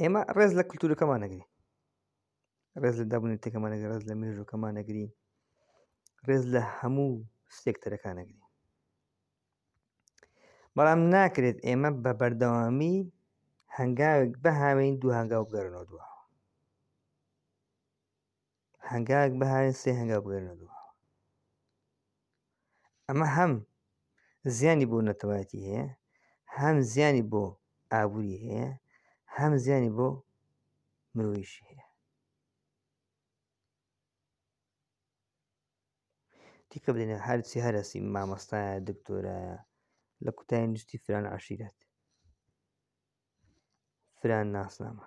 ئێمە ڕێز لە کللتورەکەمان نەگرین ڕێز لە دابنێتەکەمانەگە ڕێز لە مێژوەکەمان نەگرین ڕێز لە هەموو سێکتەرەکان نەگرین بەڵام ناکرێت ئێمە بە بەردەوامی هەنگاوێک بەهاوێن دوو هەنگاو بگەرنەوە دووە هەنگاوێک بهاوێن سێ هەنگاو بگەرنە دوو ئەمە هەم زیانی بۆ نەتەوایەتی هەیە هەم زیانی بۆ ئابووری هەیە هەم زیانی بۆ مرۆیش هەیە تیکە بدەێ هەرچی هەرسی مامۆستایە دکتۆرایە لە کوتای نوستی فران عشیرەت فران ناسنامە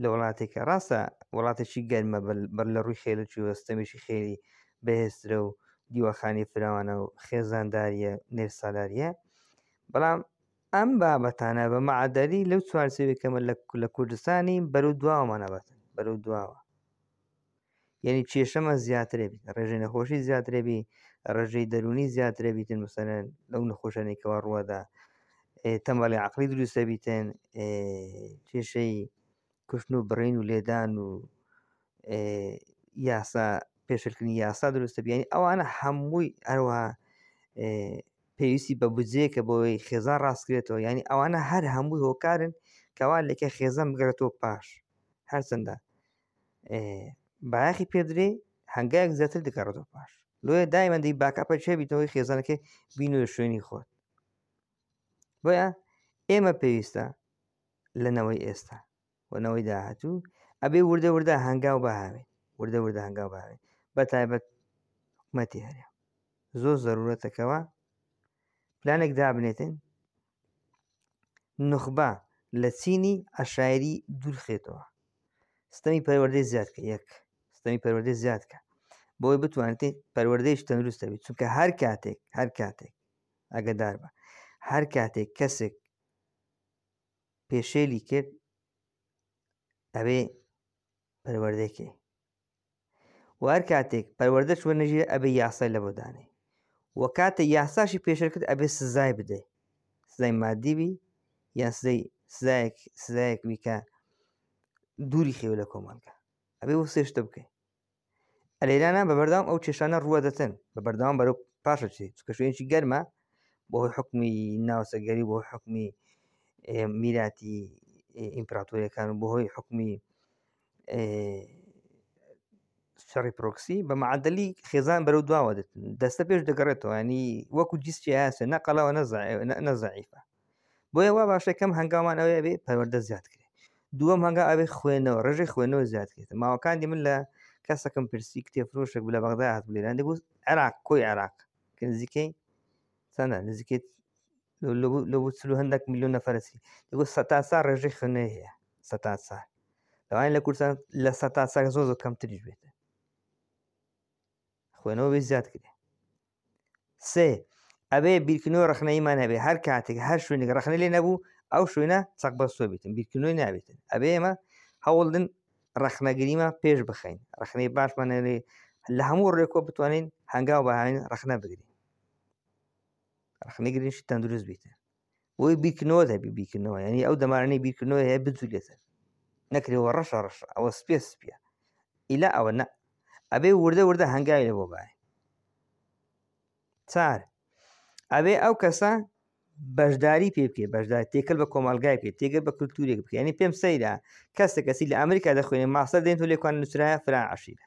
لە وڵاتێکە ڕاستە وڵاتێکی گەرمە بەر لە ڕووی خێلکی وەستەمێکی خێری بەهێزترە و دیوەخانی فراوانە و خێزانداریە نێرسالاریە بەڵام ئەم بابەتانە بە معدەری لەو چوارچێوێکەمە لە کوردستانی بەرو دواوەمانەبەتن بەرو دواوە یعنی کێشەمان زیاترێ بیت ڕێژەی نەخۆشی زیاترێبی ڕێژەی دەرونی زیاترێ بیتن مەسەن لەو نەخۆشانێکەوە ڕووەدا تەمەڵی عقلی دروستە بیتن کێشەی کوشتن و بڕین و لێدان و یاسا پێشلکردنی یاسا دروستە بیانی ئەوانە هەمووی ئەروە پێویستی بە بجێکە بۆی خێزان ڕاستکرێتەوە ینی ئەوانە هەر هەمووی هۆکارن کەوا لەکە خێزان بگەرێتەوە پاش هەرچەندە بایەخی پێدرێ هەنگایەک زیاتر دەگەڕێتە پاش لۆیە دایمەندی باکەپە چێبییتەوەی خێزانەکەی بینۆ شوێنی خۆت بۆیە ئێمە پێویستە لەنەوەی ئێستا وەنەوەی داهاتوو ئەبێ وردە وردە هەنگاو بەهاوێ وردە وردە هەنگاو باوێ بە تایبەت حکومەتی هەرێ زۆر زەرورەتەکەەوە پلانێک دابنێتن نوخبە لە چینی عەشایری دوورخێتەوە ستەمی پەروەردەی زیاد کە یەک ستەمی پەروەردەی زیاد کە بۆی بتوانێت پەروەردەیش تەندروستە بێت چونکە هەر کاتێک هەر کاتێک ئەگەدار بە هەر کاتێک کەسێک پێشێلی کرد ئەوێ پەروەردەکەی و هەر کاتێک پەروەردە چوە نەژیر ئەبێ یاسای لە بۆدانێ و کاتێک یاساشی پێشر کرد ئەبێ سزای بدەی سزای مادی بی یان سزای سزایەک سزایەک بی کە دووری خێوە لە کۆمەڵگە ئەبێ بۆ سێشتە بکەین ئەلێرانە بە بەردام ئەو کێشانە ڕووە دەتن بە بەردام بەرەو پاشە چێت چکە شوێنی گەرمە بەهۆی حکومی ناوسەگەری بۆ حکومی میراتی ئیمپراتۆریەکان و بەهۆی حکومی شەڕی پرۆکسی بە معادلی خێزان بەرەو دواوە دەستە پێش دەگەڕێتەوەنی وەکو جیستی هەیەسە نەقلەوە نەزعیفە بۆیە وا باشەکەم هەنگاومان ئەوەیە بێ پەروەەردە زیاد کرێت دووەم هەنگا ئەوێ خوێنەوە ڕێژەی خوێنەوە زیاد کرێت ماوەکانی من لە کەسەکەم پرسی کتێفرۆشێک لە بەغدا هات لێران دەگوت عێراق کۆی عێراق کەنزیکەی چەندە نزیکێت لە بۆ چلو هەندێک میلیۆن نەفرەسی دەگو سەتا سا ڕێژەی خوێنەی هەیە سەتا سا لەوان لە کوردستان لە سەتا ساک زۆر زۆر کەمتریش بێت خوێنەوە بێ زیاد کرێ سێ ئەبێ بیرکردنەوە ڕخنەیمان هەبێ هەر کاتێک هەر شوێنێک ڕخنە لێ نەبوو ئەو شوێنە چەق بەستۆ بێتن بیرکردنەوەی نابێتن ئەبێ ئێمە هەوڵدن ڕخنەگریمە پێش بخەین ڕخنەی باشمانەێ لە هەموو ڕێکۆ بتوانین هەنگاو بەهاین ڕخنە بگرین ڕخنی گرنگش تەندروست بیتە بۆی بیکنەوە دەبی بیکنەوە ینی ئەو دەمارانەی بیکنەوە هەیە بجولێتن نەکرێەوە ڕەشە ڕەشە ئەوە سپێ سپە ئیلا ئەوە نە ئەبێ وردە وردە هەنگاوی لە بۆ باێ چار ئەبێ ئەو کەسە بەشداری پێ بکەێت بەشدار تێکەل بە کۆمەلگای پێ تێگە بە کولتورێک بکەێنی پێم سەیرە کەسە کەسی لە ئەمریکا دەخوێنێ ماسە دێن و لێکوان نووسراە فرا عشیرە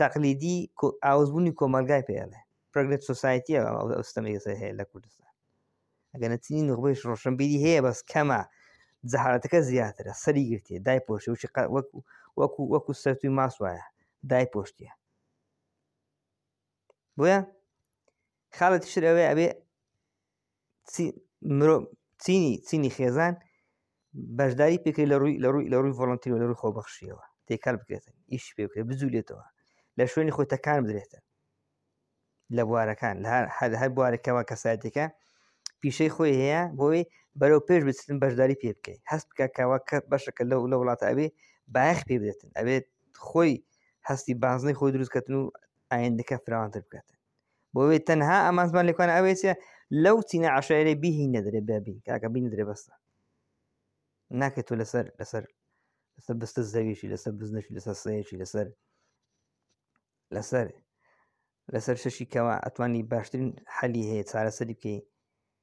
تەقلیدی ئاوسبوونی کۆمەلگای پێ ئەڵێ پرگنت سۆسایتیە ئەوستەمی گەسە هەیە لە کوردستان ئەگەنە چنی نوخبەیش ڕۆشنبیری هەیە بەس کەمە جەهارەتەکە زیاترە سەری گرتێ دای پۆشی وچی وەکو وەکو وەکو سەرتوی ماس وایە دای پۆشتە بۆیە خاڵەتی شرەوەی ئەبێ چینی چینی خێزان بەشداری پێکرێت لە ڕووی لە ڕووی لە ڕووی ڤۆڵنتیری لە ڕووی خۆبەخشیەوە تێکەل بکرێتن ئیش پێ بکرێت بجوولێتەوە لە شوێنی خۆی تەکان بدرێتن لە بوارەکان هەر هەر بوارەکەەوە کەسایەتەکە پیشەی خۆی هەیە بۆی بەرەو پێش بچن بەشداری پێ بکەیت هەست بکە کاوە کە بەشەکە لەو لە وڵاتە ئەبێ بایەخ پێ بدێتن ئەبێت خۆی هەستی بازنەی خۆی دروستکەتن و ئایندەکە فراوانتر بکاتن بۆێ تەنها ئەمانزمان لەکوان ئەوێتە لەو چینە عشارێ بیهی نەدرێ بابی کاکە بی نەدرێ بەستە ناکە تۆ لەسەر لەسەر لەسەر بستە زەویشی لەسەر بزنشی لەسەر سەیەکی لەسەر لەسەر لەسەر شەشی کەەوە ئەتوانی باشترین حەلی هەیە چارەسەری بکەی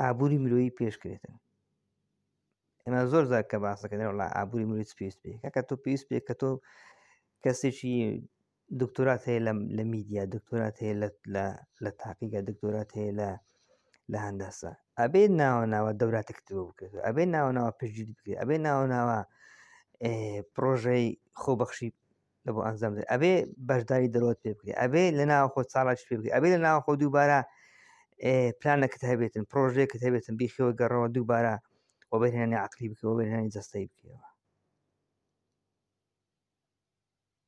ئابووری مرۆیی پێشکرێتن ئێمە زۆر زار کە باسەکە دەڵا ئابووری مرۆیت پێست پێ کە تۆ پێست پێ کە تۆ کەسێکی دکتۆرات هەیە لە میدیا دکتۆرات هەیە لە تاقیگە دکتۆرات هەیە لە لە هەنداسە ئەبێ ناوە ناوە دەوراتەکتەوە بکرێت ئەبێ ناوە ناوە پشتگیری بکرێت ئەبێ ناوە ناوە پرۆژەی خۆبەخشی لە بۆ ئەنجام دێت ئەبێ بەشداری دەرۆت پێ بکرێت ئەبێ لە ناو خۆ ساڵاش پێ بکرێت ئەبێ لە ناو خۆ دووبارە پلانەکەت هەبێتن پرۆژێکت هەبێتن بیخەوە گەڕەوە دووبارە و بەرهێنانی عقلی بکەوە بەرهێنانی جستەی بکەوە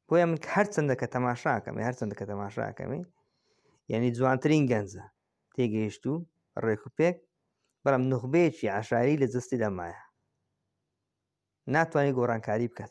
بۆیە من هەرچەندە کە تەماشاکەم هەرچەندە کە تەماشاکەمی یعنی جوانترین گەنجە تێگەیشت و ڕێک و پێک بەڵام نخبەیەکی عشاری لە جستی دەمایە ناتوانانی گۆڕانکاری بکەن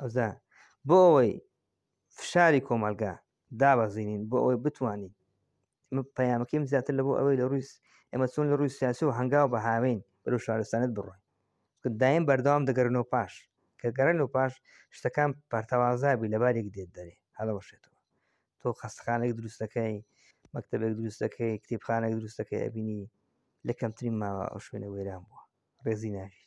ئەوزا بۆ ئەوەی فشاری کۆمەلگا دابەزینین بۆ ئەوەی بتوانین پەیامەکەیم زیاتر لە بۆ ئەوەی لە ڕووی ئێمە چۆن لە ڕووی سیاسی و هەنگاو بە هاوین بەرو شارستانت بڕۆین دایم بەردەوام دەگەرنەوە پاش کە گەڕێن و پاش شتەکان پارتەوازابی لەبارێک دێت دەرێ هەڵەوەشێتەوە تۆ خەستخانێک دروستەکەی مەکتتەبێک دروستەکەی کتێبخانێک دروستەکەی ئەبینی لە کەمترین ماوە ئەو شوێنە وێران بووە ڕێزی ناژیر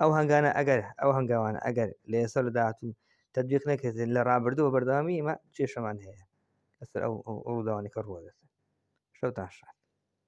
ئەو هەنگانە ئەگەر ئەو هەنگاوانە ئەگەر لە ئێستا لە داهاتوو تدبیق نەکردێت لە ڕابردووە بەردەوامی ئمە کێشەمان هەیە لەسەر ئەو ڕووداوانەکە ڕووەدەسن شەوتان شاد